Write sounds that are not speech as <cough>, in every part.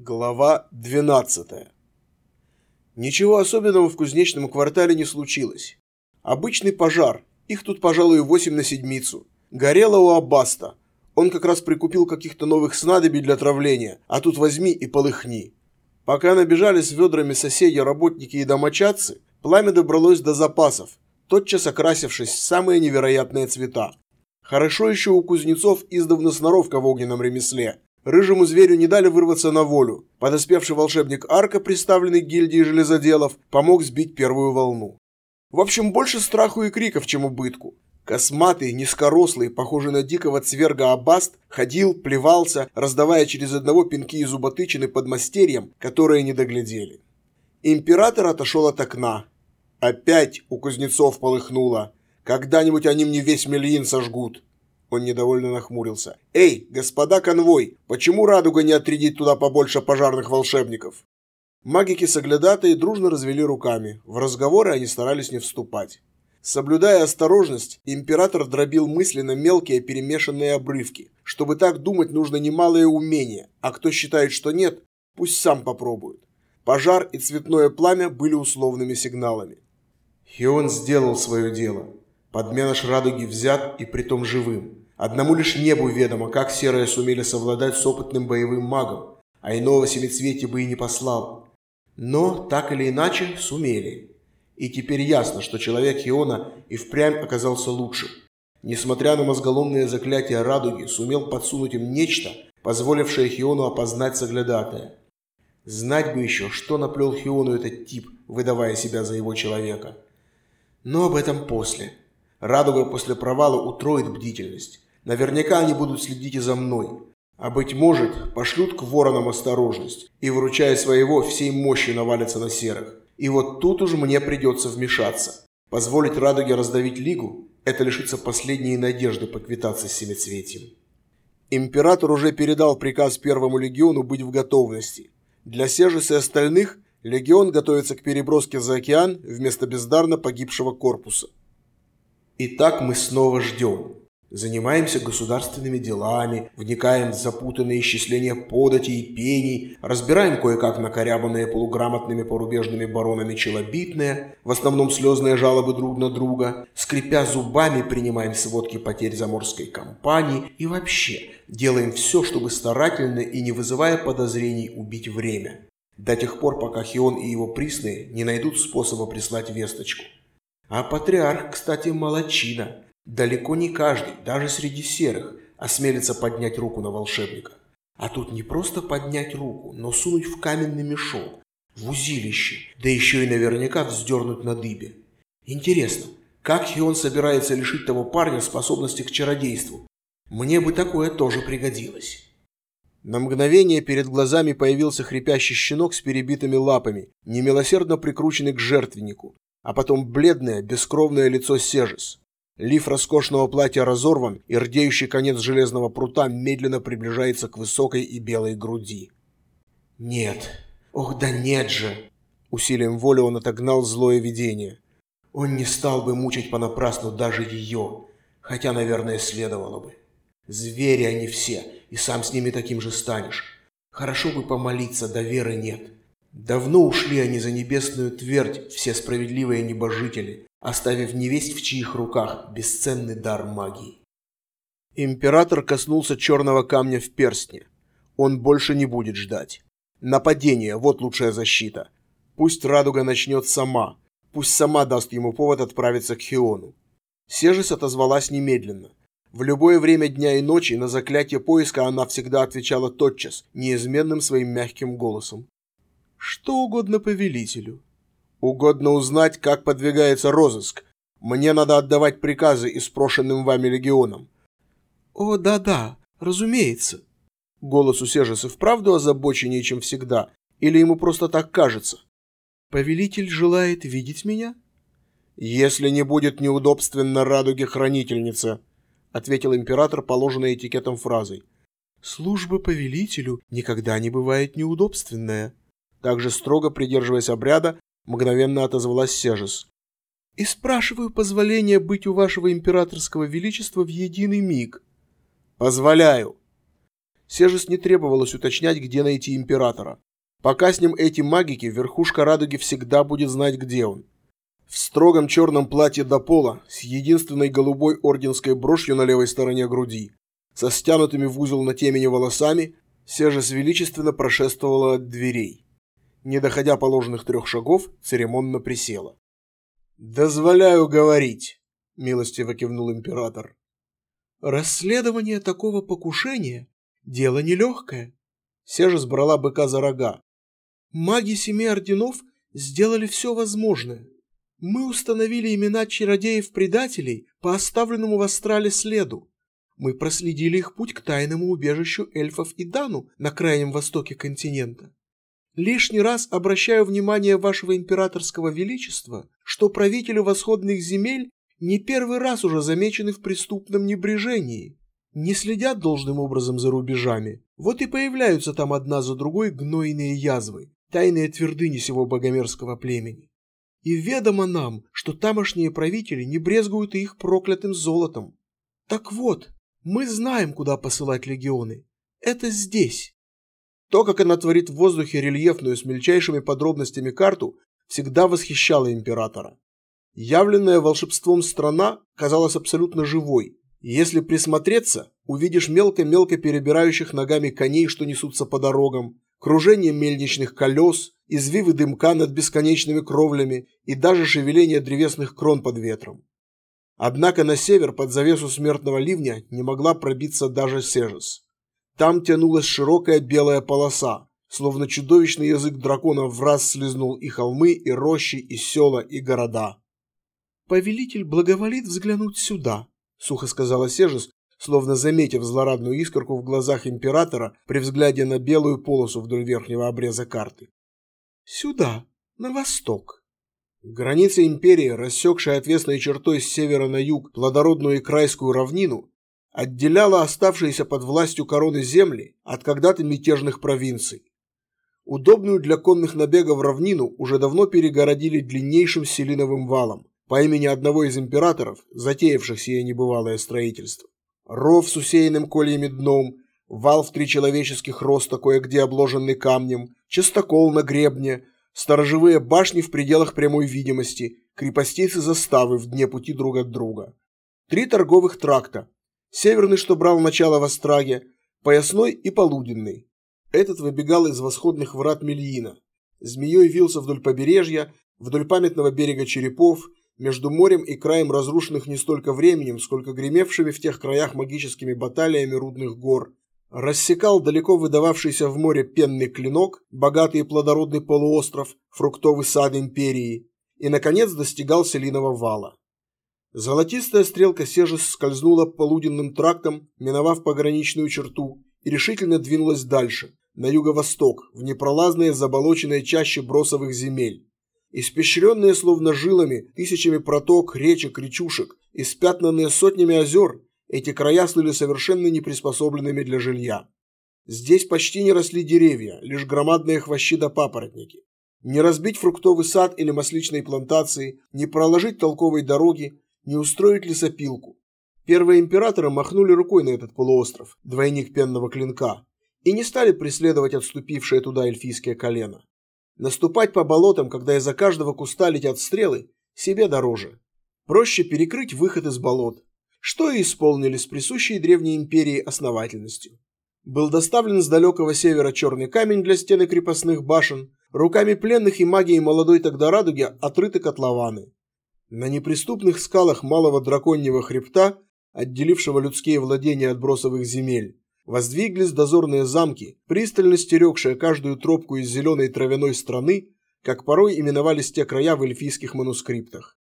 Глава 12 Ничего особенного в кузнечном квартале не случилось. Обычный пожар, их тут, пожалуй, восемь на седмицу. Горело у Аббаста. Он как раз прикупил каких-то новых снадобий для травления, а тут возьми и полыхни. Пока набежали с ведрами соседи, работники и домочадцы, пламя добралось до запасов, тотчас окрасившись в самые невероятные цвета. Хорошо еще у кузнецов издавна сноровка в огненном ремесле, Рыжему зверю не дали вырваться на волю. Подоспевший волшебник Арка, представленный гильдией железоделов, помог сбить первую волну. В общем, больше страху и криков, чем убытку. Косматый, низкорослый, похожий на дикого цверга Абаст, ходил, плевался, раздавая через одного пинки и зуботычины подмастерьям, которые не доглядели. Император отошел от окна. Опять у кузнецов полыхнуло. Когда-нибудь они мне весь мельин сожгут. Он недовольно нахмурился. «Эй, господа конвой, почему Радуга не отрядить туда побольше пожарных волшебников?» Магики-соглядатые дружно развели руками. В разговоры они старались не вступать. Соблюдая осторожность, император дробил мысленно мелкие перемешанные обрывки. Чтобы так думать, нужно немалое умение, а кто считает, что нет, пусть сам попробует. Пожар и цветное пламя были условными сигналами. Хион сделал свое дело. Подменыш радуги взят и притом живым. Одному лишь небу ведомо, как серые сумели совладать с опытным боевым магом, а иного семицветия бы и не послал. Но, так или иначе, сумели. И теперь ясно, что человек Хиона и впрямь оказался лучшим. Несмотря на мозголомные заклятия радуги, сумел подсунуть им нечто, позволившее Хиону опознать соглядатая. Знать бы еще, что наплел Хиону этот тип, выдавая себя за его человека. Но об этом после. Радуга после провала утроит бдительность. Наверняка они будут следить и за мной. А быть может, пошлют к воронам осторожность и, выручая своего, всей мощи навалятся на серых. И вот тут уж мне придется вмешаться. Позволить Радуге раздавить Лигу – это лишиться последней надежды поквитаться с Семицветием. Император уже передал приказ Первому легиону быть в готовности. Для Сежис и остальных легион готовится к переброске за океан вместо бездарно погибшего корпуса. Итак, мы снова ждем. Занимаемся государственными делами, вникаем в запутанные исчисления подати и пений, разбираем кое-как накорябанные полуграмотными порубежными баронами челобитные, в основном слезные жалобы друг на друга, скрипя зубами принимаем сводки потерь заморской кампании и вообще делаем все, чтобы старательно и не вызывая подозрений убить время. До тех пор, пока Хион и его присные не найдут способа прислать весточку. А патриарх, кстати, молочина. Далеко не каждый, даже среди серых, осмелится поднять руку на волшебника. А тут не просто поднять руку, но сунуть в каменный мешок, в узилище, да еще и наверняка вздернуть на дыбе. Интересно, как Хион собирается лишить того парня способности к чародейству? Мне бы такое тоже пригодилось. На мгновение перед глазами появился хрипящий щенок с перебитыми лапами, немилосердно прикрученный к жертвеннику, а потом бледное, бескровное лицо Сежис. Лиф роскошного платья разорван, и рдеющий конец железного прута медленно приближается к высокой и белой груди. Нет. Ох, да нет же. Усилием воли он отогнал злое видение. Он не стал бы мучить понапрасну даже ее, хотя, наверное, следовало бы. Звери они все, и сам с ними таким же станешь. Хорошо бы помолиться, да веры нет. Давно ушли они за небесную твердь, все справедливые небожители, оставив невесть в чьих руках бесценный дар магии. Император коснулся черного камня в перстне. Он больше не будет ждать. Нападение – вот лучшая защита. Пусть радуга начнет сама. Пусть сама даст ему повод отправиться к Хиону. Сежис отозвалась немедленно. В любое время дня и ночи на заклятие поиска она всегда отвечала тотчас, неизменным своим мягким голосом. Что угодно повелителю. Угодно узнать, как подвигается розыск. Мне надо отдавать приказы испрошенным вами легионам. О, да-да, разумеется. Голос у Сежеса вправду озабоченнее, чем всегда, или ему просто так кажется? Повелитель желает видеть меня? Если не будет неудобственно радуге хранительница, ответил император, положенной этикетом фразой. Служба повелителю никогда не бывает неудобственная. Также строго придерживаясь обряда, мгновенно отозвалась Сежес. «И спрашиваю позволения быть у вашего императорского величества в единый миг». «Позволяю». Сежес не требовалось уточнять, где найти императора. Пока с ним эти магики, верхушка радуги всегда будет знать, где он. В строгом черном платье до пола, с единственной голубой орденской брошью на левой стороне груди, со стянутыми в узел на темени волосами, Сежес величественно прошествовала от дверей. Не доходя положенных трех шагов, церемонно присела. «Дозволяю говорить», — милостиво кивнул император. «Расследование такого покушения — дело нелегкое». Сежа сбрала быка за рога. «Маги семи орденов сделали все возможное. Мы установили имена чародеев-предателей по оставленному в Астрале следу. Мы проследили их путь к тайному убежищу эльфов и Дану на крайнем востоке континента. Лишний раз обращаю внимание вашего императорского величества, что правители восходных земель не первый раз уже замечены в преступном небрежении. Не следят должным образом за рубежами. Вот и появляются там одна за другой гнойные язвы, тайные твердыни сего богомерзкого племени. И ведомо нам, что тамошние правители не брезгуют их проклятым золотом. Так вот, мы знаем, куда посылать легионы. Это здесь. То, как она творит в воздухе рельефную с мельчайшими подробностями карту, всегда восхищало императора. Явленная волшебством страна казалась абсолютно живой. Если присмотреться, увидишь мелко-мелко перебирающих ногами коней, что несутся по дорогам, кружение мельничных колес, извивы дымка над бесконечными кровлями и даже шевеление древесных крон под ветром. Однако на север под завесу смертного ливня не могла пробиться даже Сежес. Там тянулась широкая белая полоса, словно чудовищный язык дракона в раз слезнул и холмы, и рощи, и села, и города. «Повелитель благоволит взглянуть сюда», — сухо сказала Сежес, словно заметив злорадную искорку в глазах императора при взгляде на белую полосу вдоль верхнего обреза карты. «Сюда, на восток». Граница империи, рассекшая отвесной чертой с севера на юг плодородную и крайскую равнину, отделяла оставшиеся под властью короны земли от когда-то мятежных провинций. Удобную для конных набегов равнину уже давно перегородили длиннейшим селиновым валом, по имени одного из императоров, затеявших сие небывалое строительство. Ров с усеянным кольями дном, вал в три человеческих роста, кое-где обложенный камнем, частокол на гребне, сторожевые башни в пределах прямой видимости, крепостицы заставы в дне пути друг от друга. Три торговых тракта. Северный, что брал начало в Остраге, поясной и полуденный. Этот выбегал из восходных врат Мельина. Змеей вился вдоль побережья, вдоль памятного берега черепов, между морем и краем разрушенных не столько временем, сколько гремевшими в тех краях магическими баталиями рудных гор, рассекал далеко выдававшийся в море пенный клинок, богатый и плодородный полуостров, фруктовый сад империи, и, наконец, достигал Селиного вала. Золотистая стрелка Сежес скользнула полуденным трактом, миновав пограничную черту, и решительно двинулась дальше, на юго-восток, в непролазные заболоченные чаще бросовых земель. Испещренные словно жилами, тысячами проток, речек, речушек, испятнанные сотнями озер, эти края слыли совершенно неприспособленными для жилья. Здесь почти не росли деревья, лишь громадные хвощи да папоротники. Не разбить фруктовый сад или масличные плантации, не проложить толковой дороги, не устроить лесопилку. Первые императоры махнули рукой на этот полуостров, двойник пенного клинка, и не стали преследовать отступившее туда эльфийское колено. Наступать по болотам, когда из-за каждого куста летят стрелы, себе дороже. Проще перекрыть выход из болот, что и исполнили с присущей древней империи основательностью. Был доставлен с далекого севера черный камень для стены крепостных башен, руками пленных и магией молодой тогда радуги отрыты котлованы. На неприступных скалах малого драконьего хребта, отделившего людские владения от бросовых земель, воздвиглись дозорные замки, пристально стерегшие каждую тропку из зеленой травяной страны, как порой именовались те края в эльфийских манускриптах.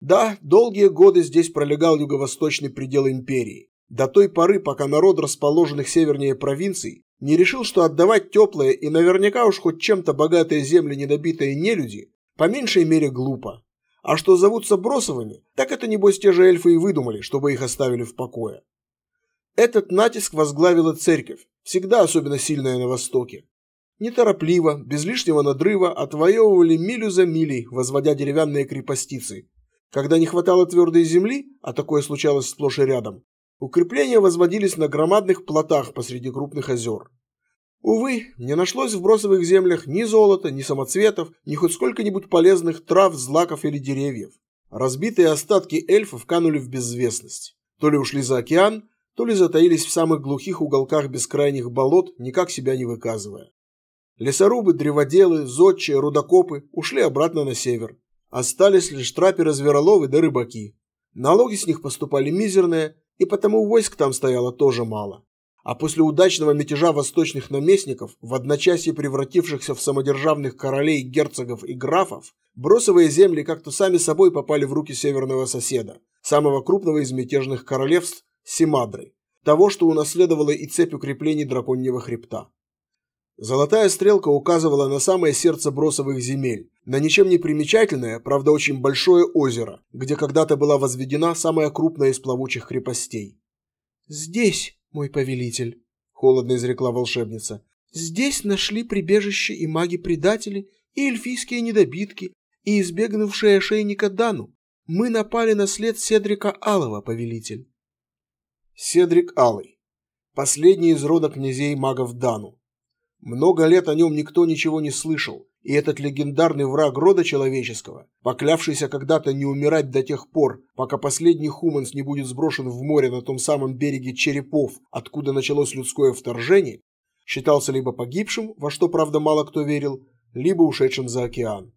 Да, долгие годы здесь пролегал юго-восточный предел империи, до той поры, пока народ расположенных севернее провинций не решил, что отдавать теплые и наверняка уж хоть чем-то богатые земли недобитые нелюди по меньшей мере глупо. А что зовутся бросовыми, так это небось те же эльфы и выдумали, чтобы их оставили в покое. Этот натиск возглавила церковь, всегда особенно сильная на Востоке. Неторопливо, без лишнего надрыва отвоевывали милю за милей, возводя деревянные крепостицы. Когда не хватало твердой земли, а такое случалось сплошь и рядом, Укрепления возводились на громадных плотах посреди крупных озер. Увы, не нашлось в бросовых землях ни золота, ни самоцветов, ни хоть сколько-нибудь полезных трав, злаков или деревьев. Разбитые остатки эльфов канули в безвестность. То ли ушли за океан, то ли затаились в самых глухих уголках бескрайних болот, никак себя не выказывая. Лесорубы, древоделы, зодчие, рудокопы ушли обратно на север. Остались лишь трапперы-звероловы да рыбаки. Налоги с них поступали мизерные, и потому войск там стояло тоже мало. А после удачного мятежа восточных наместников, в одночасье превратившихся в самодержавных королей, герцогов и графов, бросовые земли как-то сами собой попали в руки северного соседа, самого крупного из мятежных королевств Симадры, того, что унаследовало и цепь укреплений драконьего хребта. Золотая стрелка указывала на самое сердце бросовых земель, на ничем не примечательное, правда очень большое озеро, где когда-то была возведена самая крупная из плавучих крепостей. «Здесь, мой повелитель», — холодно изрекла волшебница, — «здесь нашли прибежище и маги-предатели, и эльфийские недобитки, и избегнувшие ошейника Дану. Мы напали на след Седрика Алова, повелитель». Седрик Алый. Последний из рода князей магов Дану. Много лет о нем никто ничего не слышал, и этот легендарный враг рода человеческого, поклявшийся когда-то не умирать до тех пор, пока последний хуманс не будет сброшен в море на том самом береге черепов, откуда началось людское вторжение, считался либо погибшим, во что, правда, мало кто верил, либо ушедшим за океан.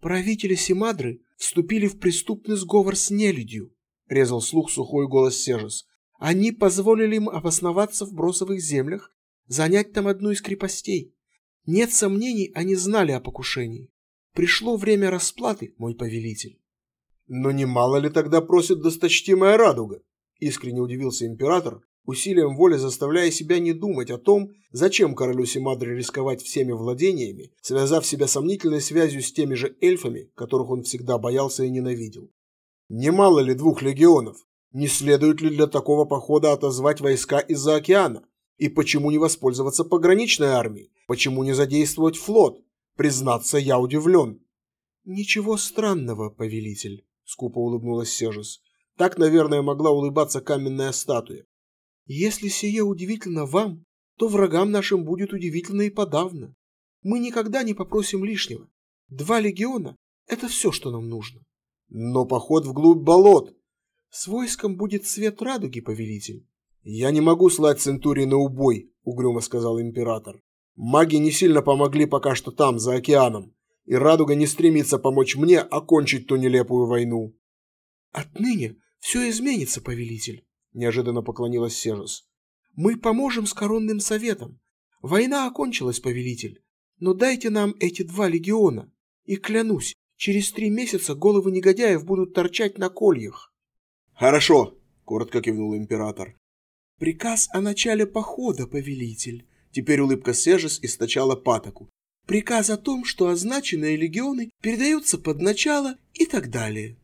«Правители Симадры вступили в преступный сговор с нелюдью», — резал слух сухой голос Сежес. «Они позволили им обосноваться в бросовых землях, занять там одну из крепостей. Нет сомнений, они знали о покушении. Пришло время расплаты, мой повелитель. Но немало ли тогда просит досточтимая радуга? Искренне удивился император, усилием воли заставляя себя не думать о том, зачем королю Симадре рисковать всеми владениями, связав себя сомнительной связью с теми же эльфами, которых он всегда боялся и ненавидел. Немало ли двух легионов? Не следует ли для такого похода отозвать войска из-за океана? И почему не воспользоваться пограничной армией? Почему не задействовать флот? Признаться, я удивлен. Ничего странного, повелитель, скупо улыбнулась Сежес. Так, наверное, могла улыбаться каменная статуя. Если сие удивительно вам, то врагам нашим будет удивительно и подавно. Мы никогда не попросим лишнего. Два легиона – это все, что нам нужно. Но поход вглубь болот. С войском будет свет радуги, повелитель. «Я не могу слать Центурии на убой», — угрюмо сказал император. «Маги не сильно помогли пока что там, за океаном, и Радуга не стремится помочь мне окончить ту нелепую войну». «Отныне все изменится, повелитель», — неожиданно поклонилась Сежес. «Мы поможем с коронным советом. Война окончилась, повелитель, но дайте нам эти два легиона, и клянусь, через три месяца головы негодяев будут торчать на кольях». «Хорошо», — коротко кивнул император. «Приказ о начале похода, повелитель!» Теперь улыбка Сежес источала патоку. «Приказ о том, что означенные легионы передаются под начало и так далее».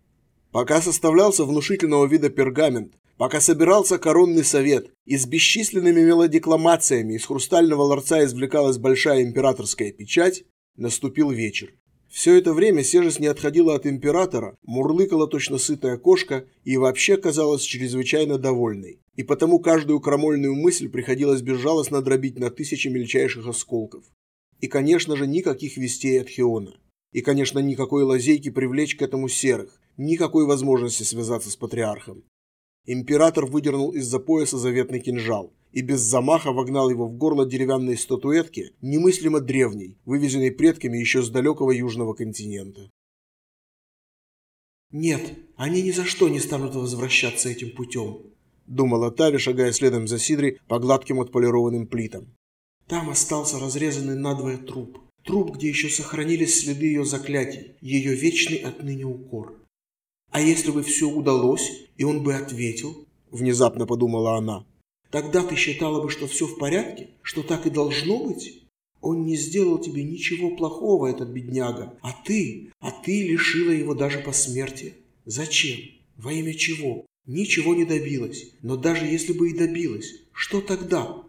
Пока составлялся внушительного вида пергамент, пока собирался коронный совет и с бесчисленными мелодекламациями из хрустального ларца извлекалась большая императорская печать, наступил вечер. Все это время Сежес не отходила от императора, мурлыкала точно сытая кошка и вообще казалась чрезвычайно довольной. И потому каждую крамольную мысль приходилось безжалостно дробить на тысячи мельчайших осколков. И, конечно же, никаких вестей от Хиона. И, конечно, никакой лазейки привлечь к этому серых, никакой возможности связаться с патриархом. Император выдернул из-за пояса заветный кинжал и без замаха вогнал его в горло деревянной статуэтки, немыслимо древней, вывезенной предками еще с далекого южного континента. «Нет, они ни за что не станут возвращаться этим путем», думала Тави, шагая следом за Сидри по гладким отполированным плитам. «Там остался разрезанный надвое труп. Труп, где еще сохранились следы ее заклятий, ее вечный отныне укор. А если бы все удалось, и он бы ответил?» Внезапно подумала она. Тогда ты считала бы, что все в порядке, что так и должно быть? Он не сделал тебе ничего плохого, этот бедняга, а ты, а ты лишила его даже по смерти. Зачем? Во имя чего? Ничего не добилась. Но даже если бы и добилась, что тогда?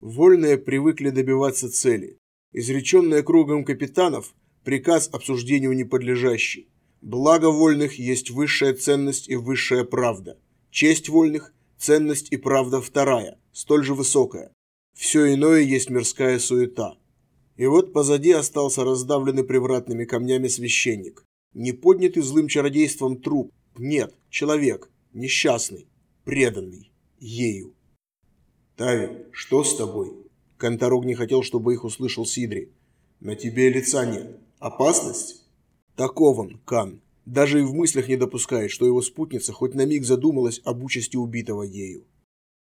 Вольные привыкли добиваться цели. Изреченная кругом капитанов, приказ обсуждению не подлежащий. Благо вольных есть высшая ценность и высшая правда. Честь вольных Ценность и правда вторая, столь же высокая. Все иное есть мирская суета. И вот позади остался раздавленный привратными камнями священник. Не поднятый злым чародейством труп. Нет, человек. Несчастный. Преданный. Ею. «Тави, что с тобой?» Конторог не хотел, чтобы их услышал Сидри. «На тебе лица нет. Опасность?» «Таков он, Кан. Даже и в мыслях не допускает, что его спутница хоть на миг задумалась об участи убитого ею».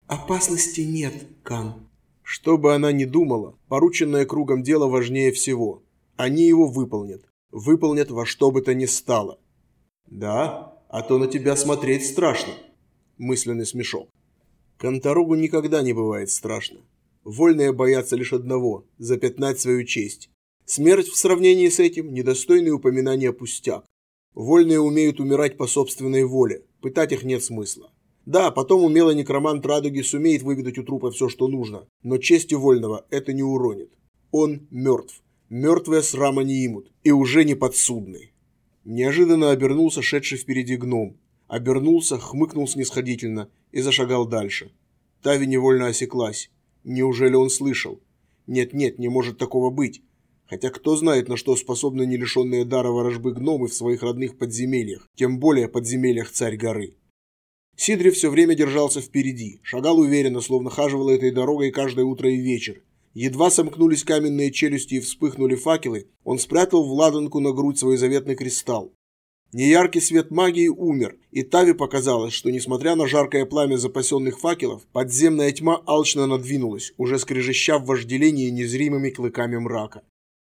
«Опасности нет, Кан», что бы она ни думала, порученное кругом дело важнее всего. Они его выполнят. Выполнят во что бы то ни стало. Да, а то на тебя смотреть страшно. Мысленный смешок. Конторогу никогда не бывает страшно. Вольные боятся лишь одного – запятнать свою честь. Смерть в сравнении с этим – недостойный упоминания пустяк. Вольные умеют умирать по собственной воле, пытать их нет смысла. Да, потом умелый некромант Радуги сумеет выведать у трупа все, что нужно, но чести вольного это не уронит. Он мертв. Мертвые срама не имут. И уже не подсудный. Неожиданно обернулся шедший впереди гном. Обернулся, хмыкнул снисходительно и зашагал дальше. Тави невольно осеклась. Неужели он слышал? Нет-нет, не может такого быть. Хотя кто знает, на что способны не лишенные дара ворожбы гномы в своих родных подземельях, тем более подземельях царь горы. Сидри все время держался впереди, шагал уверенно, словно хаживал этой дорогой каждое утро и вечер. Едва сомкнулись каменные челюсти и вспыхнули факелы, он спрятал в ладанку на грудь свой заветный кристалл. Неяркий свет магии умер, и Тави показалось, что, несмотря на жаркое пламя запасенных факелов, подземная тьма алчно надвинулась, уже скрежеща в вожделении незримыми клыками мрака.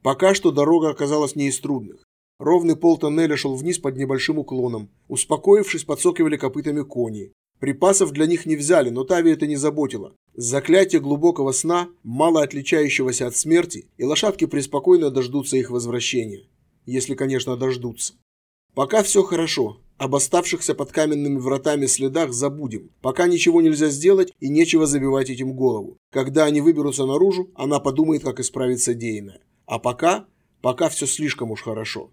Пока что дорога оказалась не из трудных. Ровный пол тоннеля шел вниз под небольшим уклоном. Успокоившись, подсокивали копытами кони. Припасов для них не взяли, но Тави это не заботило. Заклятие глубокого сна, мало отличающегося от смерти, и лошадки преспокойно дождутся их возвращения. Если, конечно, дождутся. Пока все хорошо. Об оставшихся под каменными вратами следах забудем. Пока ничего нельзя сделать и нечего забивать этим голову. Когда они выберутся наружу, она подумает, как исправить содеянное. А пока, пока все слишком уж хорошо.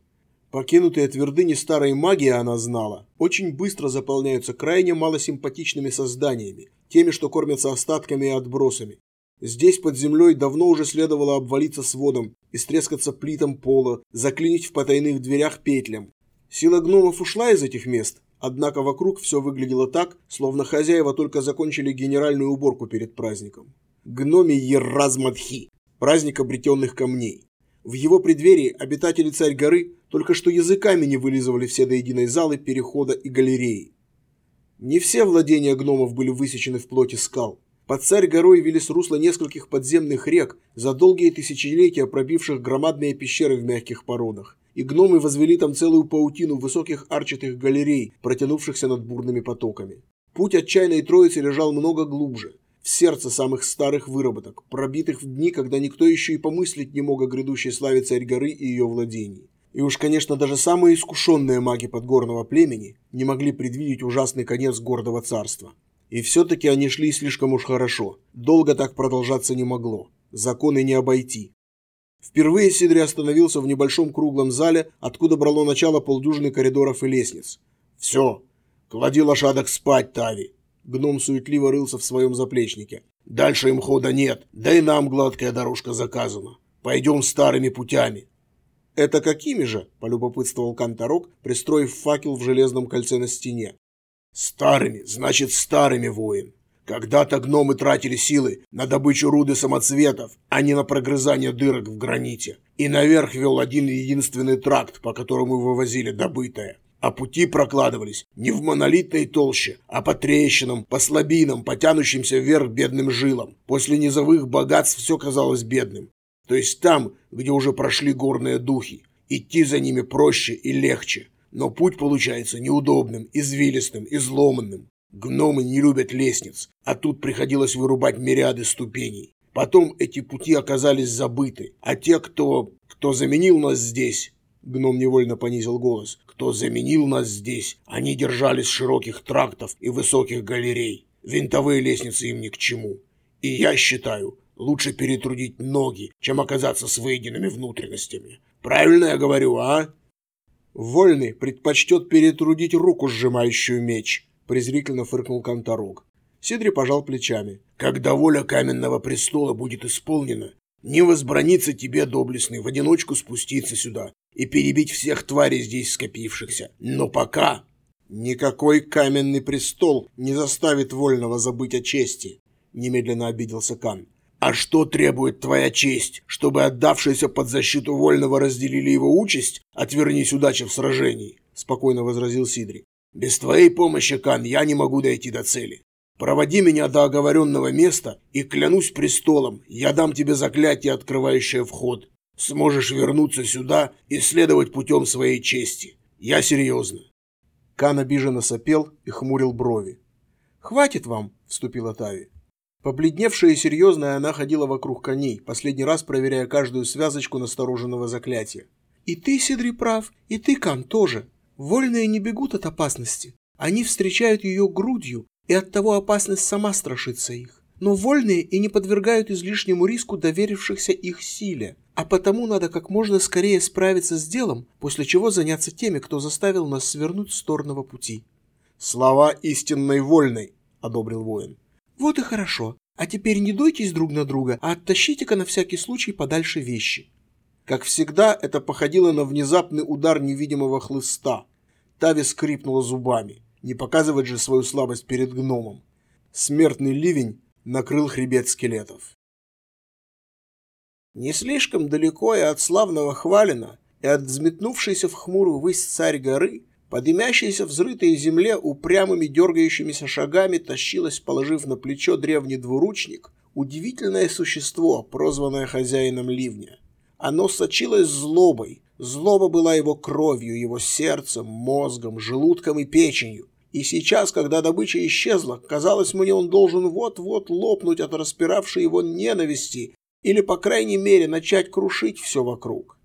Покинутые твердыни старой магии она знала, очень быстро заполняются крайне малосимпатичными созданиями, теми, что кормятся остатками и отбросами. Здесь под землей давно уже следовало обвалиться сводом, истрескаться плитом пола, заклинить в потайных дверях петлям. Сила гномов ушла из этих мест, однако вокруг все выглядело так, словно хозяева только закончили генеральную уборку перед праздником. Гноми Еразмадхи, праздник обретенных камней. В его преддверии обитатели царь горы только что языками не вылизывали все до единой залы, перехода и галереи. Не все владения гномов были высечены в плоти скал. Под царь горой велись русла нескольких подземных рек, за долгие тысячелетия пробивших громадные пещеры в мягких породах. И гномы возвели там целую паутину высоких арчатых галерей, протянувшихся над бурными потоками. Путь отчаянной троицы лежал много глубже, в сердце самых старых выработок, пробитых в дни, когда никто еще и помыслить не мог о грядущей славе царь горы и ее владений. И уж, конечно, даже самые искушенные маги подгорного племени не могли предвидеть ужасный конец гордого царства. И все-таки они шли слишком уж хорошо. Долго так продолжаться не могло. Законы не обойти. Впервые Сидри остановился в небольшом круглом зале, откуда брало начало полдюжины коридоров и лестниц. «Все, клади лошадок спать, Тави!» Гном суетливо рылся в своем заплечнике. «Дальше им хода нет, да и нам гладкая дорожка заказана. Пойдем старыми путями». «Это какими же?» – полюбопытствовал Канторок, пристроив факел в железном кольце на стене. «Старыми, значит, старыми, воин. Когда-то гномы тратили силы на добычу руды самоцветов, а не на прогрызание дырок в граните. И наверх вел один единственный тракт, по которому вывозили добытое. А пути прокладывались не в монолитной толще, а по трещинам, по слабинам, потянущимся вверх бедным жилам. После низовых богатств все казалось бедным. То есть там, где уже прошли горные духи. Идти за ними проще и легче. Но путь получается неудобным, извилистым, изломанным. Гномы не любят лестниц, а тут приходилось вырубать мириады ступеней. Потом эти пути оказались забыты, а те, кто... кто заменил нас здесь... Гном невольно понизил голос. Кто заменил нас здесь, они держались широких трактов и высоких галерей. Винтовые лестницы им ни к чему. И я считаю, Лучше перетрудить ноги, чем оказаться с выеденными внутренностями. Правильно я говорю, а? Вольный предпочтет перетрудить руку, сжимающую меч, презрительно фыркнул Конторог. Сидри пожал плечами. «Когда воля каменного престола будет исполнена, не возбранится тебе, доблестный, в одиночку спуститься сюда и перебить всех тварей здесь скопившихся. Но пока...» «Никакой каменный престол не заставит вольного забыть о чести», — немедленно обиделся Кан. «А что требует твоя честь, чтобы отдавшиеся под защиту вольного разделили его участь? Отвернись удачи в сражении», — спокойно возразил Сидри. «Без твоей помощи, Кан, я не могу дойти до цели. Проводи меня до оговоренного места, и клянусь престолом, я дам тебе заклятие, открывающее вход. Сможешь вернуться сюда и следовать путем своей чести. Я серьезно». Кан обиженно сопел и хмурил брови. «Хватит вам!» – вступила Тави. Побледневшая и серьезная, она ходила вокруг коней, последний раз проверяя каждую связочку настороженного заклятия. «И ты, Сидри, прав, и ты, Кан, тоже. Вольные не бегут от опасности. Они встречают ее грудью, и оттого опасность сама страшится их. Но вольные и не подвергают излишнему риску доверившихся их силе, а потому надо как можно скорее справиться с делом, после чего заняться теми, кто заставил нас свернуть с торного пути. «Слова истинной вольной», — одобрил воин. «Вот и хорошо. А теперь не дуйтесь друг на друга, а оттащите-ка на всякий случай подальше вещи». Как всегда, это походило на внезапный удар невидимого хлыста. Тави скрипнула зубами. Не показывать же свою слабость перед гномом. Смертный ливень накрыл хребет скелетов. Не слишком далеко и от славного Хвалина, и от взметнувшейся в хмурую высь царь горы, по дымящейся взрытой земле упрямыми дергающимися шагами тащилось, положив на плечо древний двуручник, удивительное существо, прозванное хозяином ливня. Оно сочилось злобой, злоба была его кровью, его сердцем, мозгом, желудком и печенью. И сейчас, когда добыча исчезла, казалось мне, он должен вот-вот лопнуть от распиравшей его ненависти или, по крайней мере, начать крушить все вокруг.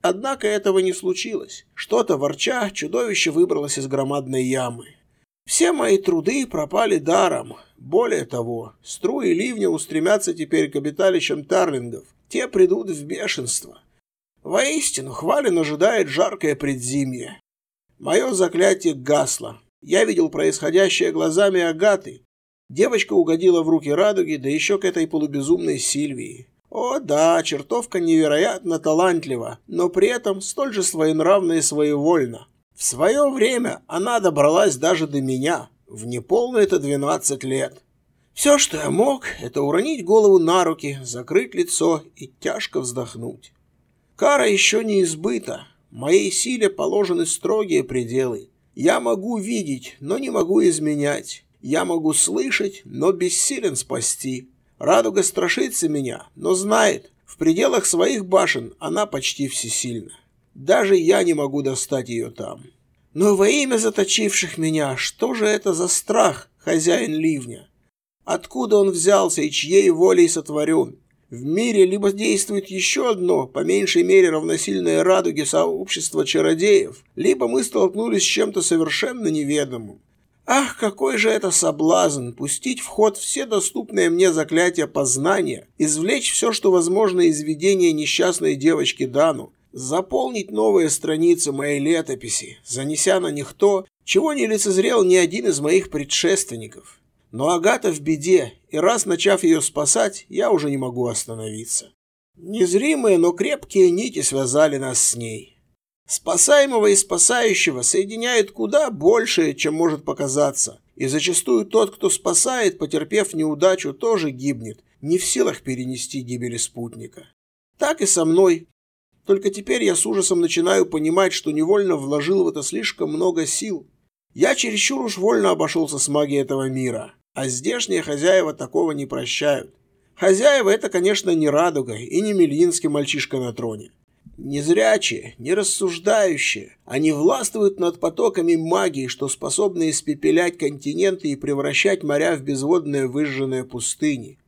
Однако этого не случилось. Что-то ворча, чудовище выбралось из громадной ямы. Все мои труды пропали даром. Более того, струи ливня устремятся теперь к обиталищам тарлингов. Те придут в бешенство. Воистину, хвален ожидает жаркое предзимье. Мое заклятие гасло, я видел происходящее глазами Агаты. Девочка угодила в руки радуги, да еще к этой полубезумной Сильвии. О да, чертовка невероятно талантлива, но при этом столь же своенравна и своевольна. В свое время она добралась даже до меня, в неполные-то 12 лет. Все, что я мог, это уронить голову на руки, закрыть лицо и тяжко вздохнуть. Кара еще не избыта, моей силе положены строгие пределы. Я могу видеть, но не могу изменять. Я могу слышать, но бессилен спасти. Радуга страшится меня, но знает, в пределах своих башен она почти всесильна. Даже я не могу достать ее там. Но во имя заточивших меня, что же это за страх, хозяин ливня? Откуда он взялся и чьей волей сотворен? В мире либо действует еще одно, по меньшей мере равносильное радуге сообщество чародеев, либо мы столкнулись с чем-то совершенно неведомым. Ах, какой же это соблазн пустить в ход все доступные мне заклятия познания, извлечь все, что возможно из видения несчастной девочки Дану, заполнить новые страницы моей летописи, занеся на них то, чего не лицезрел ни один из моих предшественников. Но Агата в беде, и раз начав ее спасать, я уже не могу остановиться. Незримые, но крепкие нити связали нас с ней. Спасаемого и спасающего соединяет куда больше, чем может показаться, и зачастую тот, кто спасает, потерпев неудачу, тоже гибнет, не в силах перенести гибели спутника. Так и со мной. Только теперь я с ужасом начинаю понимать, что невольно вложил в это слишком много сил. Я чересчур уж вольно обошелся с магией этого мира. А здешние хозяева такого не прощают. Хозяева это, конечно, не Радуга и не Мельинский мальчишка на троне. Незрячие, нерассуждающие, они властвуют над потоками магии, что способны испепелять континенты и превращать моря в безводные выжженные пустыни.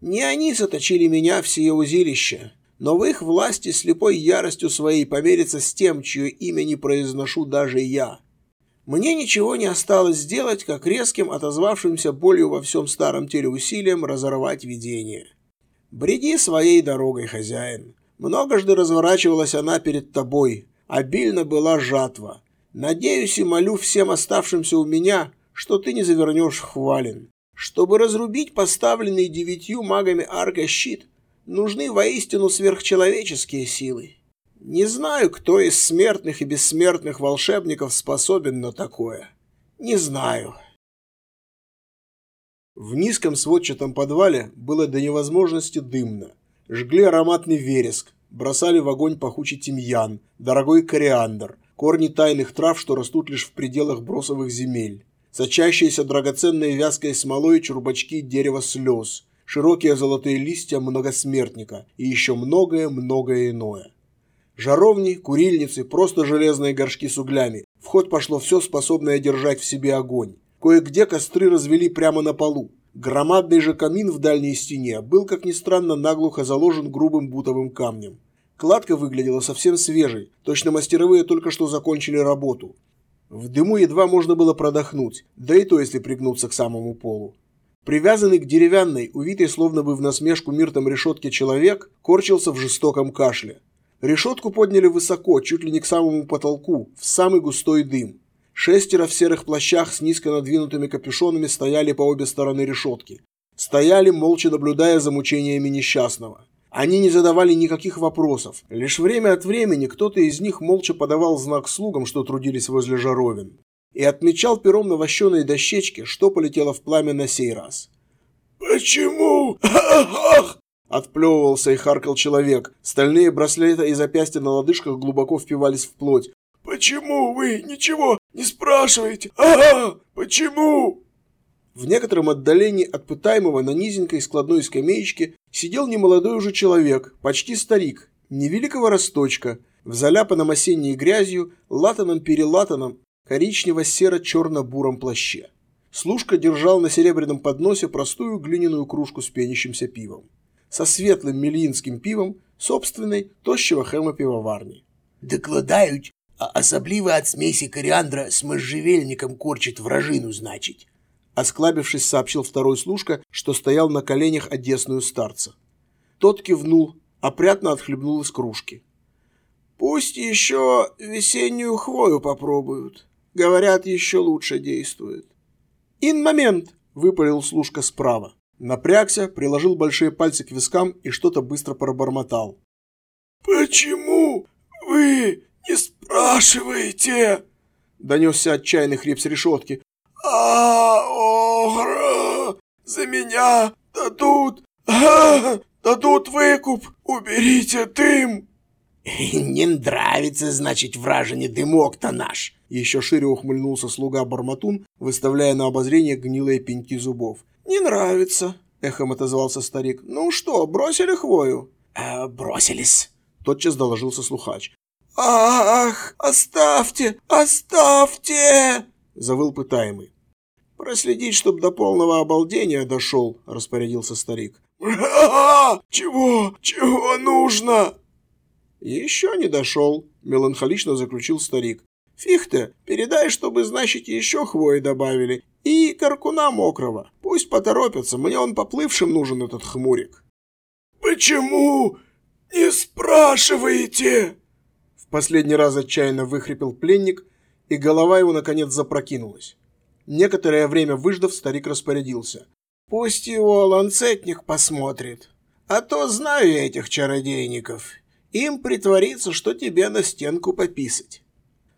Не они заточили меня в сие узилище, но в их власти слепой яростью своей помериться с тем, чье имя не произношу даже я. Мне ничего не осталось сделать, как резким, отозвавшимся болью во всем старом теле усилием разорвать видение. Бреди своей дорогой, хозяин. Многожды разворачивалась она перед тобой. Обильно была жатва. Надеюсь и молю всем оставшимся у меня, что ты не завернешь хвален, Чтобы разрубить поставленный девятью магами арка щит, нужны воистину сверхчеловеческие силы. Не знаю, кто из смертных и бессмертных волшебников способен на такое. Не знаю. В низком сводчатом подвале было до невозможности дымно. Жгли ароматный вереск, бросали в огонь пахучий тимьян, дорогой кориандр, корни тайных трав, что растут лишь в пределах бросовых земель, сочащиеся драгоценной вязкой смолой чурбачки дерева слез, широкие золотые листья многосмертника и еще многое-многое иное. Жаровни, курильницы, просто железные горшки с углями. В ход пошло все, способное держать в себе огонь. Кое-где костры развели прямо на полу. Громадный же камин в дальней стене был, как ни странно, наглухо заложен грубым бутовым камнем. Кладка выглядела совсем свежей, точно мастеровые только что закончили работу. В дыму едва можно было продохнуть, да и то, если пригнуться к самому полу. Привязанный к деревянной, увитой словно бы в насмешку миртом решетке человек, корчился в жестоком кашле. Решетку подняли высоко, чуть ли не к самому потолку, в самый густой дым. Шестеро в серых плащах с низко надвинутыми капюшонами стояли по обе стороны решетки. Стояли, молча наблюдая за мучениями несчастного. Они не задавали никаких вопросов. Лишь время от времени кто-то из них молча подавал знак слугам, что трудились возле жаровин. И отмечал пером на вощеной дощечке, что полетело в пламя на сей раз. «Почему? Ах!» Отплевывался и харкал человек. Стальные браслеты и запястья на лодыжках глубоко впивались в плоть. «Почему вы ничего не спрашиваете? Ага! Почему?» В некотором отдалении от пытаемого на низенькой складной скамеечке сидел немолодой уже человек, почти старик, невеликого росточка, в заляпанном осенней грязью, латаном-перелатаном, коричнево-серо-черно-буром плаще. Служка держал на серебряном подносе простую глиняную кружку с пенящимся пивом со светлым мельинским пивом собственной тощего хэма пивоварни. Докладають, а особливо от смеси кориандра с можжевельником корчит вражину, значит. Осклабившись, сообщил второй служка, что стоял на коленях одесную старца. Тот кивнул, опрятно отхлебнул из кружки. «Пусть еще весеннюю хвою попробуют. Говорят, еще лучше действует». «Ин момент!» — выпалил служка справа. Напрягся, приложил большие пальцы к вискам и что-то быстро пробормотал. «Почему вы не спрашиваете?» Донесся отчаянный хрип с решетки. а огра За меня дадут... А, дадут выкуп! Уберите дым!» <laughs> «Не нравится, значит, вражине дымок-то наш!» Еще шире ухмыльнулся слуга Барматун, выставляя на обозрение гнилые пеньки зубов. «Не нравится», — эхом отозвался старик. «Ну что, бросили хвою?» э, «Бросились», — тотчас доложился слухач. «Ах, оставьте, оставьте!» — завыл пытаемый. «Проследить, чтоб до полного обалдения дошел», — распорядился старик. Чего? Чего нужно?» «Еще не дошел», — меланхолично заключил старик. «Фихте, передай, чтобы, значит, еще хвои добавили, и каркуна мокрого. Пусть поторопятся, мне он поплывшим нужен, этот хмурик». «Почему не спрашиваете?» В последний раз отчаянно выхрипел пленник, и голова его, наконец, запрокинулась. Некоторое время выждав, старик распорядился. «Пусть его ланцетник посмотрит. А то знаю я этих чародейников. Им притворится, что тебе на стенку пописать».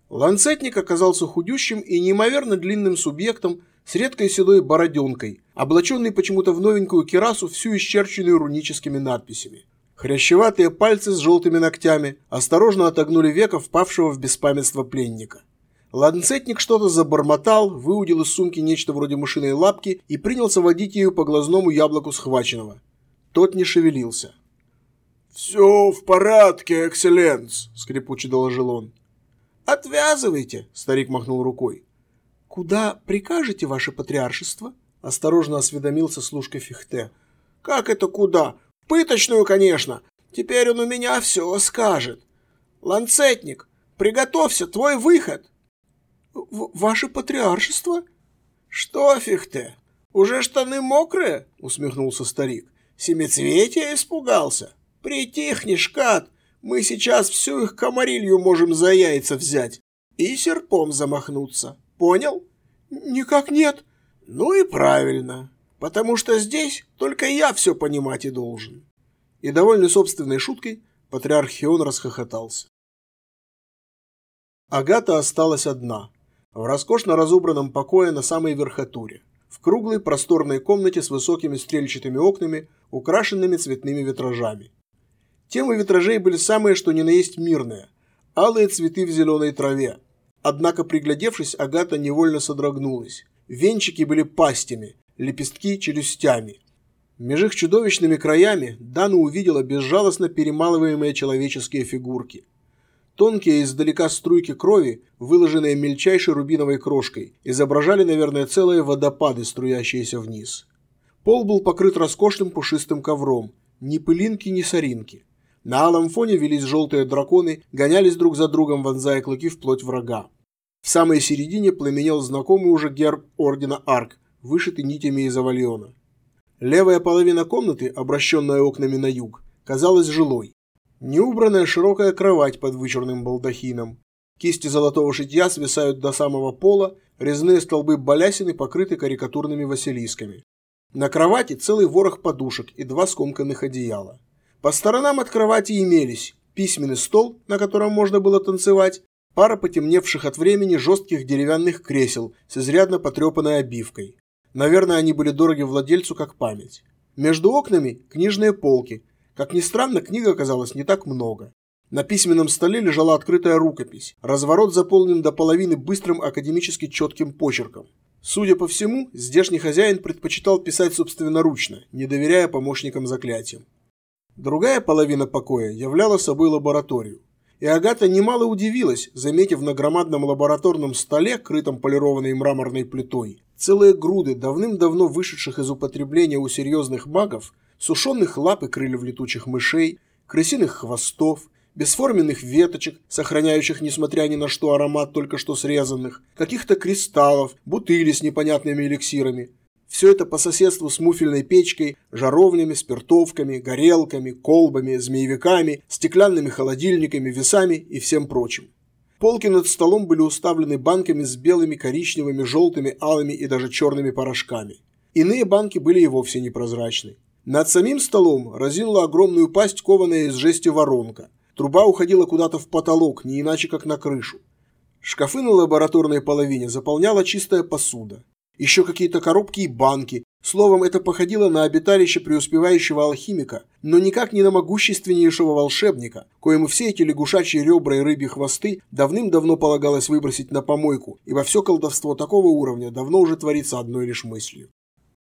Ланцетник оказался худющим и неимоверно длинным субъектом, с редкой седой бороденкой, облаченный почему-то в новенькую кирасу, всю исчерченную руническими надписями. Хрящеватые пальцы с желтыми ногтями осторожно отогнули века впавшего в беспамятство пленника. Ланцетник что-то забормотал, выудил из сумки нечто вроде мышиной лапки и принялся водить ею по глазному яблоку схваченного. Тот не шевелился. «Все в порядке, экселленс», — скрипуче доложил он. «Отвязывайте», — старик махнул рукой. «Куда прикажете, ваше патриаршество?» – осторожно осведомился служка Фихте. «Как это куда? Пыточную, конечно. Теперь он у меня все скажет. Ланцетник, приготовься, твой выход!» «Ваше патриаршество?» «Что, Фихте, уже штаны мокрые?» – усмехнулся старик. «Семицветия испугался? Притихни, шкат, мы сейчас всю их комарилью можем за яйца взять и серпом замахнуться». Понял? Никак нет. Ну и правильно. потому что здесь только я все понимать и должен». И, довольный собственной шуткой, патриарх Хион расхохотался. Агата осталась одна, в роскошно разубранном покое на самой верхотуре, в круглой просторной комнате с высокими стрельчатыми окнами, украшенными цветными витражами. Темы витражей были самые что ни на есть мирные, алые цветы в зеленой траве. Однако, приглядевшись, Агата невольно содрогнулась. Венчики были пастями, лепестки челюстями. Меж их чудовищными краями Дана увидела безжалостно перемалываемые человеческие фигурки. Тонкие издалека струйки крови, выложенные мельчайшей рубиновой крошкой, изображали, наверное, целые водопады, струящиеся вниз. Пол был покрыт роскошным пушистым ковром, ни пылинки, ни соринки. На алом фоне велись желтые драконы, гонялись друг за другом, вонзая клыки в плоть врага. В самой середине пламенел знакомый уже герб ордена Арк, вышитый нитями из авальона. Левая половина комнаты, обращенная окнами на юг, казалась жилой. Неубранная широкая кровать под вычурным балдахином. Кисти золотого шитья свисают до самого пола, резные столбы балясины покрыты карикатурными василисками. На кровати целый ворох подушек и два скомканных одеяла. По сторонам от кровати имелись письменный стол, на котором можно было танцевать, пара потемневших от времени жестких деревянных кресел с изрядно потрепанной обивкой. Наверное, они были дороги владельцу как память. Между окнами книжные полки, как ни странно, книг оказалось не так много. На письменном столе лежала открытая рукопись. Разворот заполнен до половины быстрым академически четким почерком. Судя по всему, здешний хозяин предпочитал писать собственноручно, не доверяя помощникам заклятиям. Другая половина покоя являла собой лабораторию. И Агата немало удивилась, заметив на громадном лабораторном столе, крытом полированной мраморной плитой, целые груды давным-давно вышедших из употребления у серьезных магов сушеных лап и крыльев летучих мышей, крысиных хвостов, бесформенных веточек, сохраняющих, несмотря ни на что, аромат только что срезанных, каких-то кристаллов, бутыли с непонятными эликсирами. Все это по соседству с муфельной печкой, жаровнями, спиртовками, горелками, колбами, змеевиками, стеклянными холодильниками, весами и всем прочим. Полки над столом были уставлены банками с белыми, коричневыми, желтыми, алыми и даже черными порошками. Иные банки были и вовсе непрозрачны. Над самим столом разинула огромную пасть, кованая из жести воронка. Труба уходила куда-то в потолок, не иначе как на крышу. Шкафы на лабораторной половине заполняла чистая посуда. Еще какие-то коробки и банки. Словом, это походило на обиталище преуспевающего алхимика, но никак не на могущественнейшего волшебника, коему все эти лягушачьи ребра и рыбьи хвосты давным-давно полагалось выбросить на помойку, ибо все колдовство такого уровня давно уже творится одной лишь мыслью.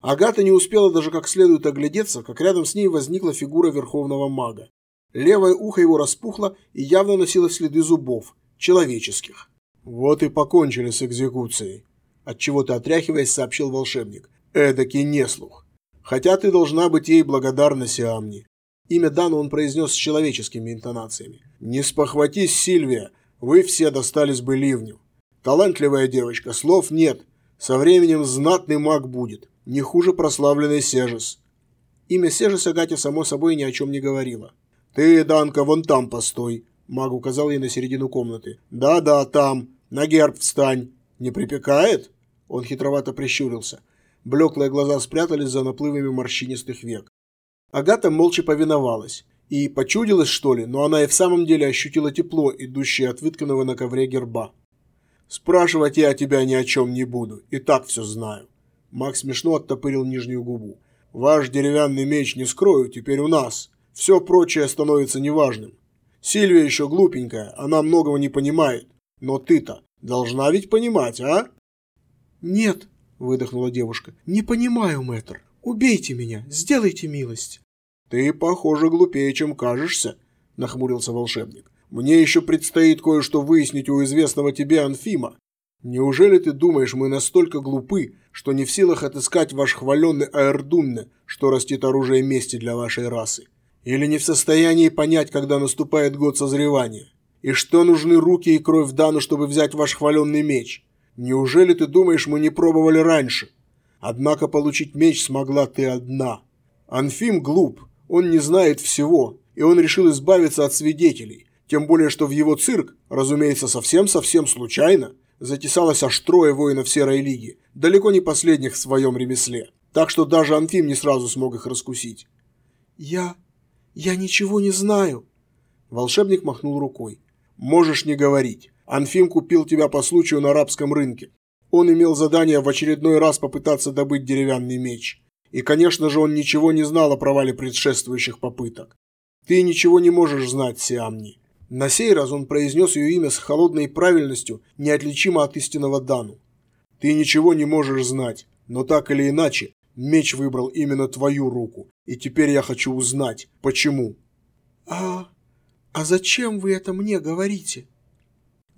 Агата не успела даже как следует оглядеться, как рядом с ней возникла фигура верховного мага. Левое ухо его распухло и явно носило следы зубов, человеческих. «Вот и покончили с экзекуцией», – отчего-то отряхиваясь, сообщил волшебник. «Эдакий неслух. Хотя ты должна быть ей благодарна, Сиамни». Имя Дана он произнес с человеческими интонациями. «Не спохватись, Сильвия, вы все достались бы ливню. Талантливая девочка, слов нет. Со временем знатный маг будет не хуже прославленной Сежес. Имя Сежес Агате само собой ни о чем не говорило. «Ты, Данка, вон там постой», — маг указал ей на середину комнаты. «Да-да, там. На герб встань. Не припекает?» Он хитровато прищурился. Блеклые глаза спрятались за наплывами морщинистых век. Агата молча повиновалась. И почудилась, что ли, но она и в самом деле ощутила тепло, идущее от вытканного на ковре герба. «Спрашивать я тебя ни о чем не буду, и так все знаю. Макс смешно оттопырил нижнюю губу. «Ваш деревянный меч не скрою, теперь у нас. Все прочее становится неважным. Сильвия еще глупенькая, она многого не понимает. Но ты-то должна ведь понимать, а?» «Нет», — выдохнула девушка, — «не понимаю, мэтр. Убейте меня, сделайте милость». «Ты, похоже, глупее, чем кажешься», — нахмурился волшебник. «Мне еще предстоит кое-что выяснить у известного тебе Анфима. Неужели ты думаешь, мы настолько глупы, что не в силах отыскать ваш хваленный Аэрдунне, что растит оружие мести для вашей расы? Или не в состоянии понять, когда наступает год созревания? И что нужны руки и кровь Дану, чтобы взять ваш хваленный меч? Неужели ты думаешь, мы не пробовали раньше? Однако получить меч смогла ты одна. Анфим глуп, он не знает всего, и он решил избавиться от свидетелей, тем более, что в его цирк, разумеется, совсем-совсем случайно, затесалось аж трое воинов Серой Лиги, далеко не последних в своем ремесле. так что даже Анфим не сразу смог их раскусить. Я... я ничего не знаю. Волшебник махнул рукой. Можешь не говорить. Анфим купил тебя по случаю на арабском рынке. Он имел задание в очередной раз попытаться добыть деревянный меч. И, конечно же, он ничего не знал о провале предшествующих попыток. Ты ничего не можешь знать, Сиамни. На сей раз он произнес ее имя с холодной правильностью, неотличимо от истинного Дану. Ты ничего не можешь знать, но так или иначе, меч выбрал именно твою руку, и теперь я хочу узнать, почему. А... а зачем вы это мне говорите?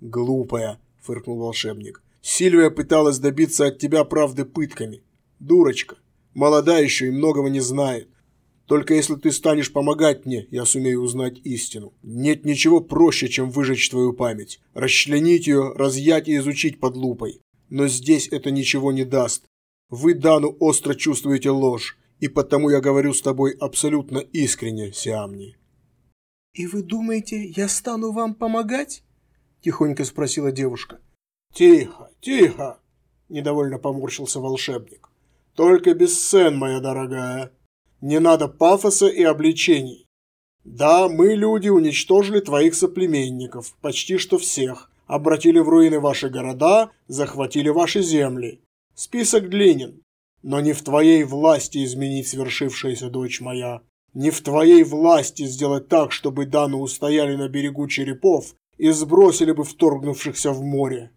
Глупая, фыркнул волшебник. Сильвия пыталась добиться от тебя правды пытками. Дурочка. Молода еще и многого не знает. Только если ты станешь помогать мне, я сумею узнать истину. Нет ничего проще, чем выжечь твою память, расчленить ее, разъять и изучить под лупой. Но здесь это ничего не даст. Вы, Дану, остро чувствуете ложь, и потому я говорю с тобой абсолютно искренне, Сиамни. «И вы думаете, я стану вам помогать?» – тихонько спросила девушка. «Тихо, тихо!» – недовольно поморщился волшебник. «Только без сцен, моя дорогая». Не надо пафоса и обличений. Да, мы, люди, уничтожили твоих соплеменников, почти что всех, обратили в руины ваши города, захватили ваши земли. Список длинен, но не в твоей власти изменить свершившееся, дочь моя. Не в твоей власти сделать так, чтобы Дану устояли на берегу черепов и сбросили бы вторгнувшихся в море.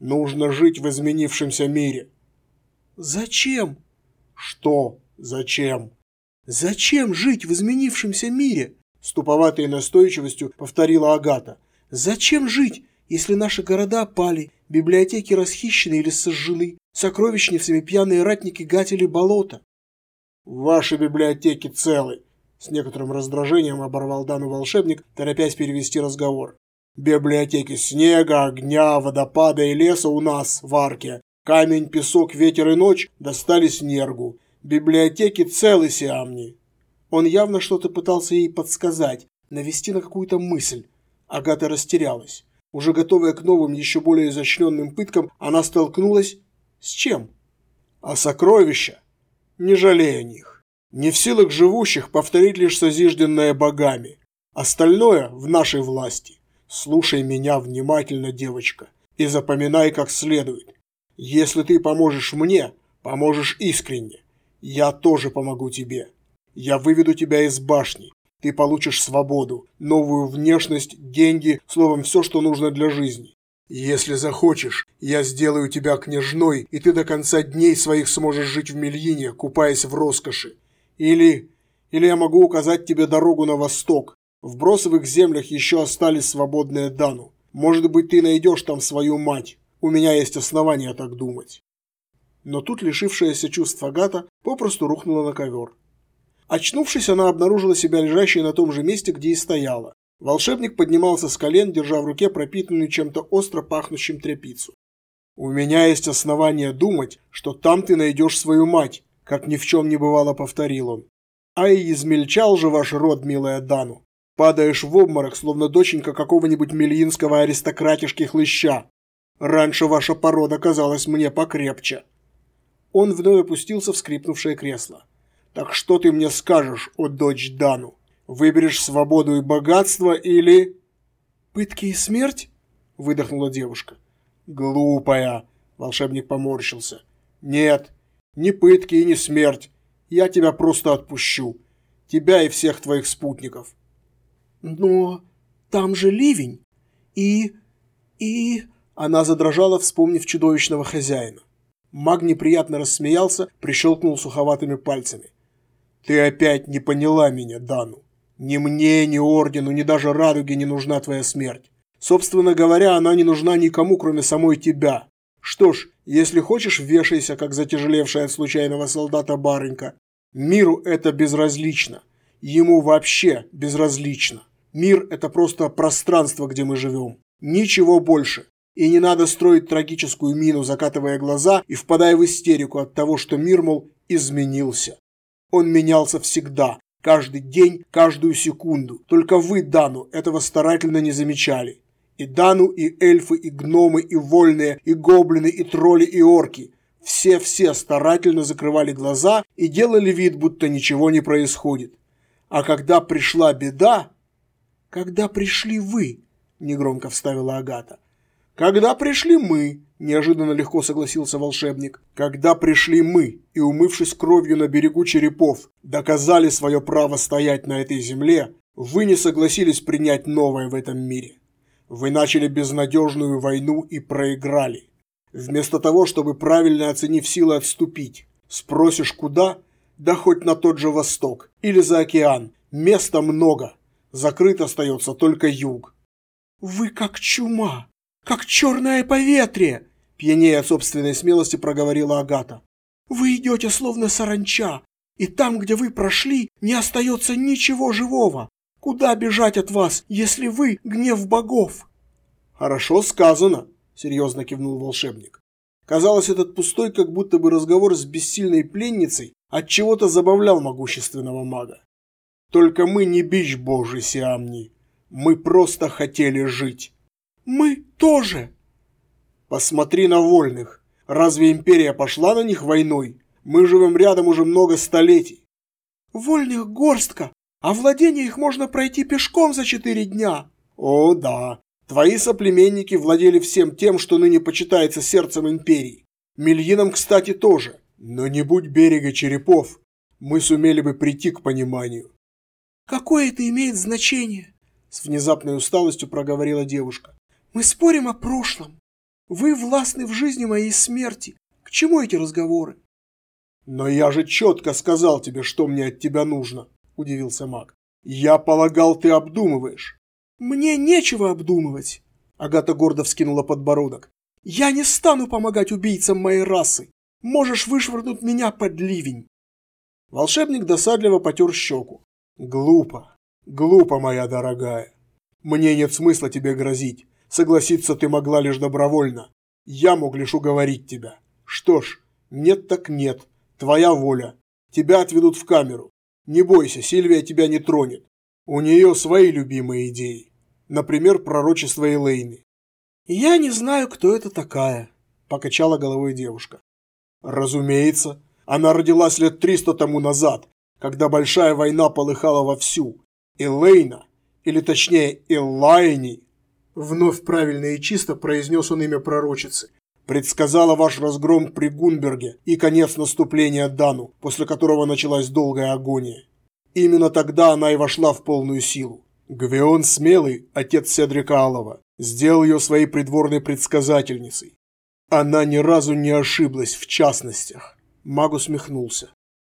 Нужно жить в изменившемся мире. Зачем? Что зачем? «Зачем жить в изменившемся мире?» С туповатой настойчивостью повторила Агата. «Зачем жить, если наши города пали, библиотеки расхищены или сожжены, сокровищницами пьяные ратники гатили болото?» «Ваши библиотеки целы!» С некоторым раздражением оборвал Дану волшебник, торопясь перевести разговор. «Библиотеки снега, огня, водопада и леса у нас, в арке. Камень, песок, ветер и ночь достались Нергу библиотеки целы Сиамни. Он явно что-то пытался ей подсказать, навести на какую-то мысль. Агата растерялась. Уже готовая к новым, еще более изощренным пыткам, она столкнулась с чем? А сокровища? Не жалея о них. Не в силах живущих повторить лишь созижденное богами. Остальное в нашей власти. Слушай меня внимательно, девочка, и запоминай как следует. Если ты поможешь мне, поможешь искренне. Я тоже помогу тебе. Я выведу тебя из башни. Ты получишь свободу, новую внешность, деньги, словом, все, что нужно для жизни. Если захочешь, я сделаю тебя княжной, и ты до конца дней своих сможешь жить в Мельине, купаясь в роскоши. Или... Или я могу указать тебе дорогу на восток. В бросовых землях еще остались свободные Дану. Может быть, ты найдешь там свою мать. У меня есть основания так думать. Но тут лишившаяся чувств Агата попросту рухнула на ковер. Очнувшись, она обнаружила себя лежащей на том же месте, где и стояла. Волшебник поднимался с колен, держа в руке пропитанную чем-то остро пахнущим тряпицу. «У меня есть основания думать, что там ты найдешь свою мать», как ни в чем не бывало, повторил он. «Ай, измельчал же ваш род, милая Дану. Падаешь в обморок, словно доченька какого-нибудь мельинского аристократишки-хлыща. Раньше ваша порода казалась мне покрепче». Он вновь опустился в скрипнувшее кресло. «Так что ты мне скажешь, о дочь Дану? Выберешь свободу и богатство или...» «Пытки и смерть?» – выдохнула девушка. «Глупая!» – волшебник поморщился. «Нет, ни пытки и ни смерть. Я тебя просто отпущу. Тебя и всех твоих спутников». «Но там же ливень. И... и...» Она задрожала, вспомнив чудовищного хозяина. Маг неприятно рассмеялся, прищелкнул суховатыми пальцами. «Ты опять не поняла меня, Дану. Ни мне, ни Ордену, ни даже Радуге не нужна твоя смерть. Собственно говоря, она не нужна никому, кроме самой тебя. Что ж, если хочешь, вешайся, как затяжелевшая от случайного солдата барынька. Миру это безразлично. Ему вообще безразлично. Мир – это просто пространство, где мы живем. Ничего больше. И не надо строить трагическую мину, закатывая глаза и впадая в истерику от того, что мир, мол, изменился. Он менялся всегда, каждый день, каждую секунду. Только вы, Дану, этого старательно не замечали. И Дану, и эльфы, и гномы, и вольные, и гоблины, и тролли, и орки. Все-все старательно закрывали глаза и делали вид, будто ничего не происходит. А когда пришла беда... «Когда пришли вы», — негромко вставила Агата. «Когда пришли мы», — неожиданно легко согласился волшебник. «Когда пришли мы и, умывшись кровью на берегу черепов, доказали свое право стоять на этой земле, вы не согласились принять новое в этом мире. Вы начали безнадежную войну и проиграли. Вместо того, чтобы правильно оценив силы отступить, спросишь куда? Да хоть на тот же восток или за океан. Места много. Закрыт остается только юг. «Вы как чума, как черное поветрие!» Пьянее от собственной смелости проговорила Агата. «Вы идете словно саранча, и там, где вы прошли, не остается ничего живого. Куда бежать от вас, если вы гнев богов?» «Хорошо сказано», серьезно кивнул волшебник. Казалось, этот пустой, как будто бы разговор с бессильной пленницей от чего-то забавлял могущественного мага. Только мы не бич божий, Сиамни. Мы просто хотели жить. Мы тоже. Посмотри на вольных. Разве империя пошла на них войной? Мы живем рядом уже много столетий. Вольных горстка, а владение их можно пройти пешком за четыре дня. О, да. Твои соплеменники владели всем тем, что ныне почитается сердцем империи. Мельином, кстати, тоже. Но не будь берега черепов, мы сумели бы прийти к пониманию. Какое это имеет значение? С внезапной усталостью проговорила девушка. Мы спорим о прошлом. Вы властны в жизни моей смерти. К чему эти разговоры? Но я же четко сказал тебе, что мне от тебя нужно, удивился маг. Я полагал, ты обдумываешь. «Мне нечего обдумывать», — Агата гордо вскинула подбородок. «Я не стану помогать убийцам моей расы. Можешь вышвырнуть меня под ливень». Волшебник досадливо потер щеку. «Глупо, глупо, моя дорогая. Мне нет смысла тебе грозить. Согласиться ты могла лишь добровольно. Я мог лишь уговорить тебя. Что ж, нет так нет. Твоя воля. Тебя отведут в камеру. Не бойся, Сильвия тебя не тронет. У нее свои любимые идеи. Например, пророчество Элейны. «Я не знаю, кто это такая», – покачала головой девушка. «Разумеется. Она родилась лет триста тому назад, когда большая война полыхала вовсю. Элейна, или точнее Эллайни, вновь правильно и чисто произнес он имя пророчицы, предсказала ваш разгром при Гунберге и конец наступления Дану, после которого началась долгая агония. Именно тогда она и вошла в полную силу. Гвион Смелый, отец Седрика Алова, сделал ее своей придворной предсказательницей. Она ни разу не ошиблась в частностях. Маг усмехнулся.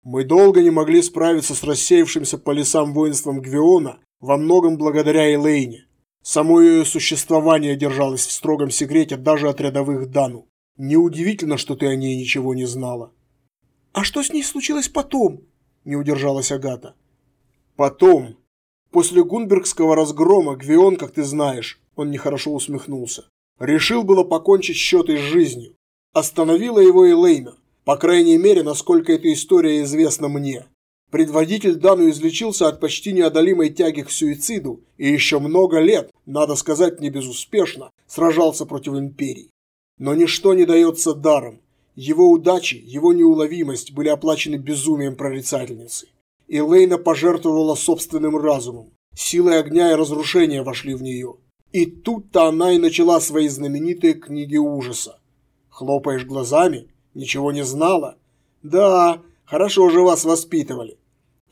Мы долго не могли справиться с рассеявшимся по лесам воинством Гвиона, во многом благодаря Элейне. Само ее существование держалось в строгом секрете даже от рядовых Дану. Неудивительно, что ты о ней ничего не знала. «А что с ней случилось потом?» – не удержалась Агата. «Потом», После гунбергского разгрома Гвион, как ты знаешь, он нехорошо усмехнулся, решил было покончить счеты с жизнью. Остановила его Элейна, по крайней мере, насколько эта история известна мне. Предводитель Дану излечился от почти неодолимой тяги к суициду и еще много лет, надо сказать не безуспешно, сражался против империи. Но ничто не дается даром. Его удачи, его неуловимость были оплачены безумием прорицательницы. Элейна пожертвовала собственным разумом. Силы огня и разрушения вошли в нее. И тут-то она и начала свои знаменитые книги ужаса. Хлопаешь глазами? Ничего не знала? Да, хорошо же вас воспитывали.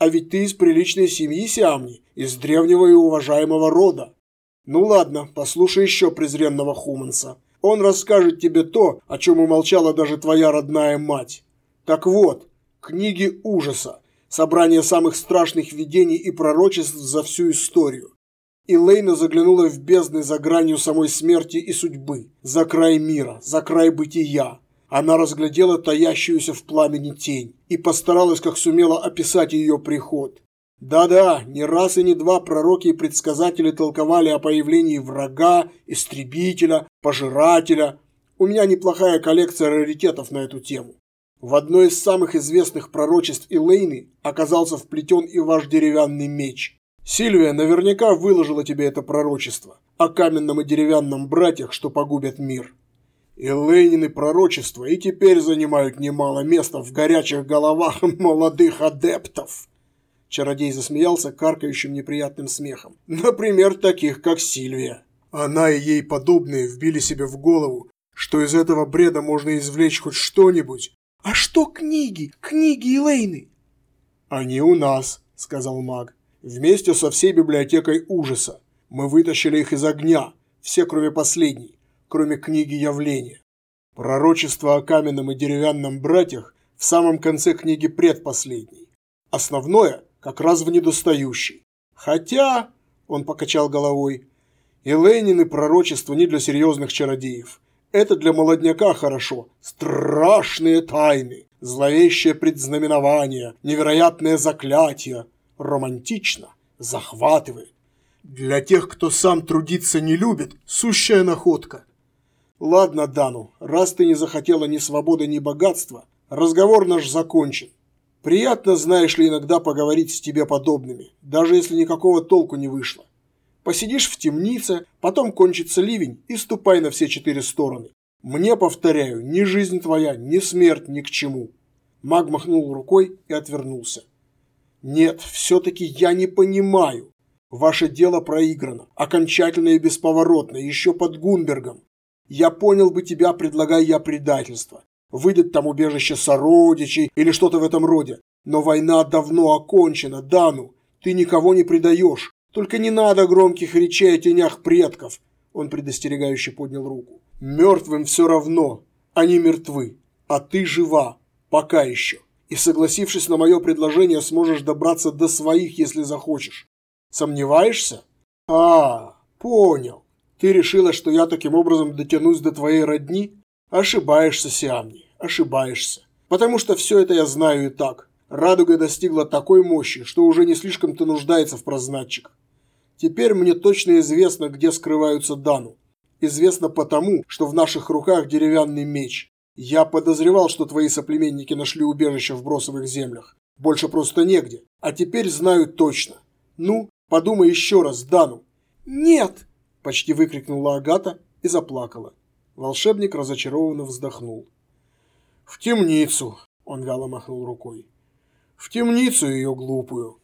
А ведь ты из приличной семьи, Сиамни, из древнего и уважаемого рода. Ну ладно, послушай еще презренного Хуманса. Он расскажет тебе то, о чем умолчала даже твоя родная мать. Так вот, книги ужаса собрание самых страшных видений и пророчеств за всю историю. И Лейна заглянула в бездны за гранью самой смерти и судьбы, за край мира, за край бытия. Она разглядела таящуюся в пламени тень и постаралась, как сумела, описать ее приход. Да-да, не раз и не два пророки и предсказатели толковали о появлении врага, истребителя, пожирателя. У меня неплохая коллекция раритетов на эту тему. В одно из самых известных пророчеств Элейны оказался вплетен и ваш деревянный меч. Сильвия наверняка выложила тебе это пророчество о каменном и деревянном братьях, что погубят мир. И Ленины пророчества и теперь занимают немало места в горячих головах <laughs> молодых адептов. Чародей засмеялся каркающим неприятным смехом. Например, таких, как Сильвия. Она и ей подобные вбили себе в голову, что из этого бреда можно извлечь хоть что-нибудь. А что книги? Книги Элейны? Они у нас, сказал маг. Вместе со всей библиотекой ужаса. Мы вытащили их из огня, все кроме последней, кроме книги явления. Пророчество о каменном и деревянном братьях в самом конце книги предпоследней. Основное как раз в недостающей. Хотя, он покачал головой, и Ленины пророчество не для серьезных чародеев. Это для молодняка хорошо. Страшные тайны, зловещее предзнаменование, невероятное заклятие. Романтично, захватывает. Для тех, кто сам трудиться не любит, сущая находка. Ладно, Дану, раз ты не захотела ни свободы, ни богатства, разговор наш закончен. Приятно, знаешь ли, иногда поговорить с тебе подобными, даже если никакого толку не вышло. Посидишь в темнице, потом кончится ливень и ступай на все четыре стороны. Мне, повторяю, ни жизнь твоя, ни смерть ни к чему. Маг махнул рукой и отвернулся. Нет, все-таки я не понимаю. Ваше дело проиграно, окончательно и бесповоротно, еще под Гунбергом. Я понял бы тебя, предлагая я предательство. Выдать там убежище сородичей или что-то в этом роде. Но война давно окончена, Дану. Ты никого не предаешь. Только не надо громких речей о тенях предков. Он предостерегающе поднял руку. Мертвым все равно. Они мертвы. А ты жива. Пока еще. И согласившись на мое предложение, сможешь добраться до своих, если захочешь. Сомневаешься? А, понял. Ты решила, что я таким образом дотянусь до твоей родни? Ошибаешься, Сиамни, ошибаешься. Потому что все это я знаю и так. Радуга достигла такой мощи, что уже не слишком-то нуждается в прознатчиках. Теперь мне точно известно, где скрываются Дану. Известно потому, что в наших руках деревянный меч. Я подозревал, что твои соплеменники нашли убежище в бросовых землях. Больше просто негде. А теперь знаю точно. Ну, подумай еще раз, Дану. Нет, Почти выкрикнула Агата и заплакала. Волшебник разочарованно вздохнул. «В темницу!» – он вяло махнул рукой. «В темницу ее глупую!»